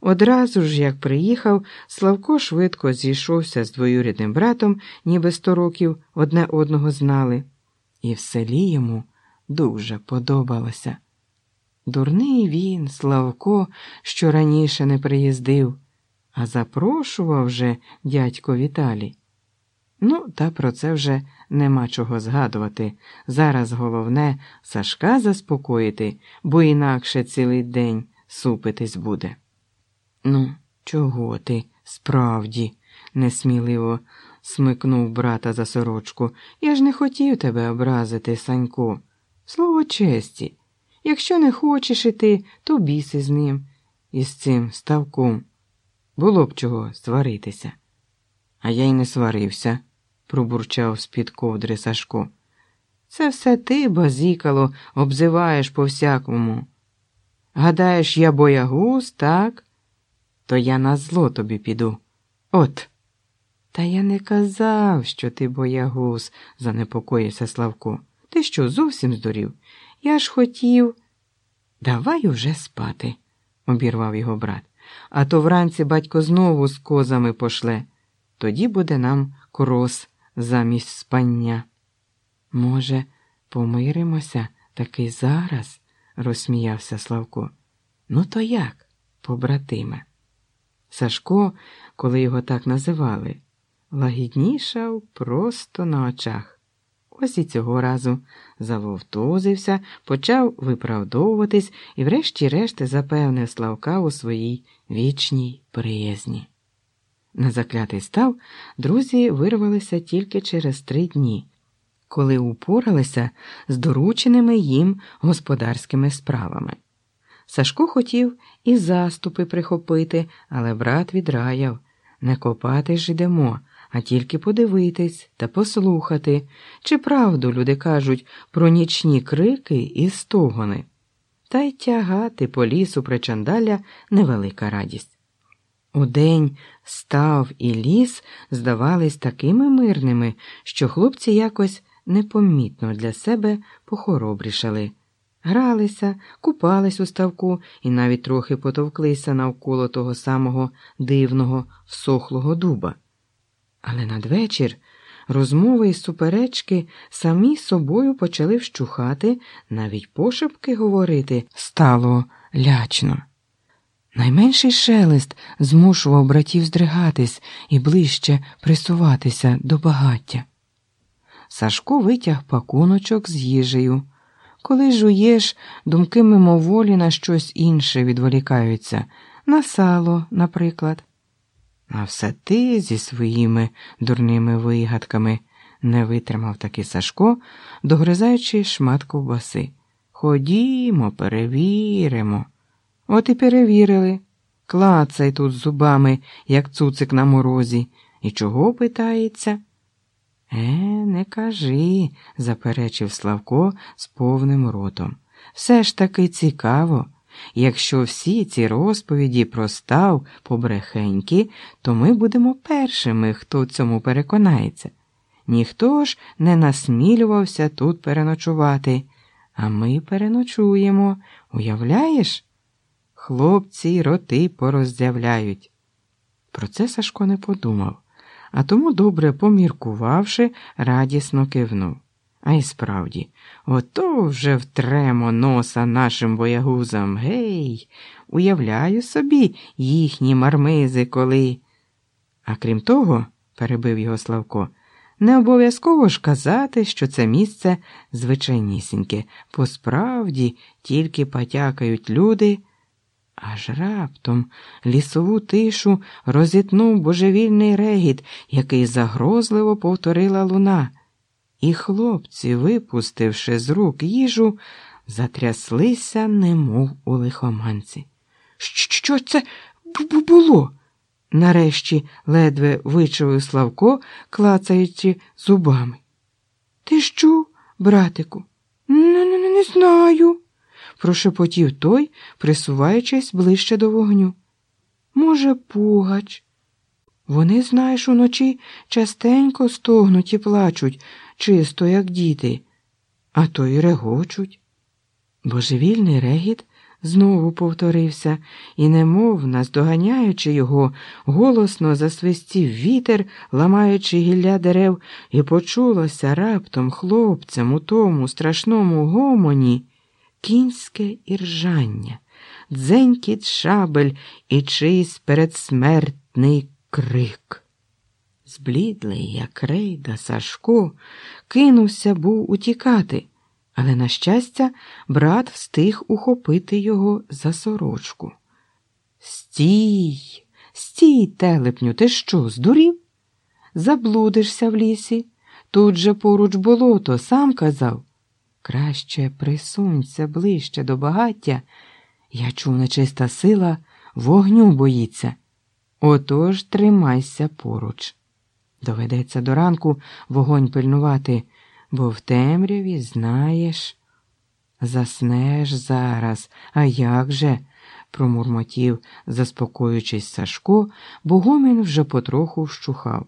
Одразу ж, як приїхав, Славко швидко зійшовся з двоюрідним братом, ніби сто років одне одного знали, і в селі йому дуже подобалося. Дурний він, Славко, що раніше не приїздив, а запрошував же дядько Віталій. Ну, та про це вже нема чого згадувати. Зараз головне Сашка заспокоїти, бо інакше цілий день супитись буде. Ну, чого ти, справді, несміливо смикнув брата за сорочку. Я ж не хотів тебе образити, Санько. Слово честі. Якщо не хочеш іти, то біси з ним і з цим ставком. Було б чого сваритися. А я й не сварився, пробурчав з-під ковдри Сашко. Це все ти, базікало, обзиваєш по всякому. Гадаєш, я боягуз, так? То я на зло тобі піду. От. Та я не казав, що ти боягуз, занепокоївся Славко. Ти що, зовсім здурів? Я ж хотів. Давай уже спати, обірвав його брат. А то вранці батько знову з козами пошле. Тоді буде нам крос замість спання. Може, помиримося таки зараз, розсміявся Славко. Ну, то як, побратиме? Сашко, коли його так називали, лагіднішав просто на очах. Ось і цього разу завовтузився, почав виправдовуватись і, врешті-решт, запевнив Славка у своїй вічній приязні. На заклятий став друзі вирвалися тільки через три дні, коли упоралися з дорученими їм господарськими справами. Сашко хотів і заступи прихопити, але брат відраяв не копати ж йдемо, а тільки подивитись та послухати, чи правду люди кажуть про нічні крики і стогони, та й тягати по лісу причандаля невелика радість. Удень став і ліс здавались такими мирними, що хлопці якось непомітно для себе похоробрішали. Гралися, купались у ставку і навіть трохи потовклися навколо того самого дивного всохлого дуба. Але надвечір розмови і суперечки самі собою почали вщухати, навіть пошепки говорити стало лячно. Найменший шелест змушував братів здригатись і ближче присуватися до багаття. Сашко витяг пакуночок з їжею. Коли жуєш, думки мимоволі на щось інше відволікаються, на сало, наприклад. А все ти зі своїми дурними вигадками не витримав таки Сашко, догризаючи шмат ковбаси. Ходімо, перевіримо. От і перевірили. Клацай тут зубами, як цуцик на морозі. І чого питається? Е, не кажи, заперечив Славко з повним ротом. Все ж таки цікаво. Якщо всі ці розповіді про став побрехеньки, то ми будемо першими, хто цьому переконається. Ніхто ж не насмілювався тут переночувати, а ми переночуємо, уявляєш? Хлопці роти пороздявляють. Про це Сашко не подумав, а тому, добре поміркувавши, радісно кивнув. А й справді, ото вже втремо носа нашим боягузам. Гей, уявляю собі їхні мармизи коли. А крім того, перебив його Славко, не обов'язково ж казати, що це місце звичайнісіньке, по справді тільки потякають люди. Аж раптом лісову тишу розітнув божевільний регіт, який загрозливо повторила луна. І хлопці, випустивши з рук їжу, затряслися, немов у лихоманці. Що це було? нарешті ледве вичавив Славко, клацаючи зубами. Ти що, братику? Не, не, не знаю, прошепотів той, присуваючись ближче до вогню. Може, пугач. Вони, знаєш, уночі частенько стогнуть і плачуть, чисто, як діти, а то й регочуть. Божевільний регіт знову повторився, і, немов наздоганяючи його, голосно засвистів вітер, ламаючи гілля дерев, і почулося раптом хлопцям у тому страшному гомоні кінське іржання, дзенькіт шабель і чийсь передсмертний крик. Зблідлий, як рейда, Сашко, кинувся був утікати, але, на щастя, брат встиг ухопити його за сорочку. Стій, стій, телепню, ти що, здурів? Заблудишся в лісі. Тут же поруч болото, сам казав. Краще присунься ближче до багаття. Я чув, нечиста сила вогню боїться. Отож тримайся поруч. Доведеться до ранку вогонь пильнувати, бо в темряві знаєш. Заснеш зараз, а як же? промурмотів, заспокоюючись Сашко, бо гомін вже потроху вщухав.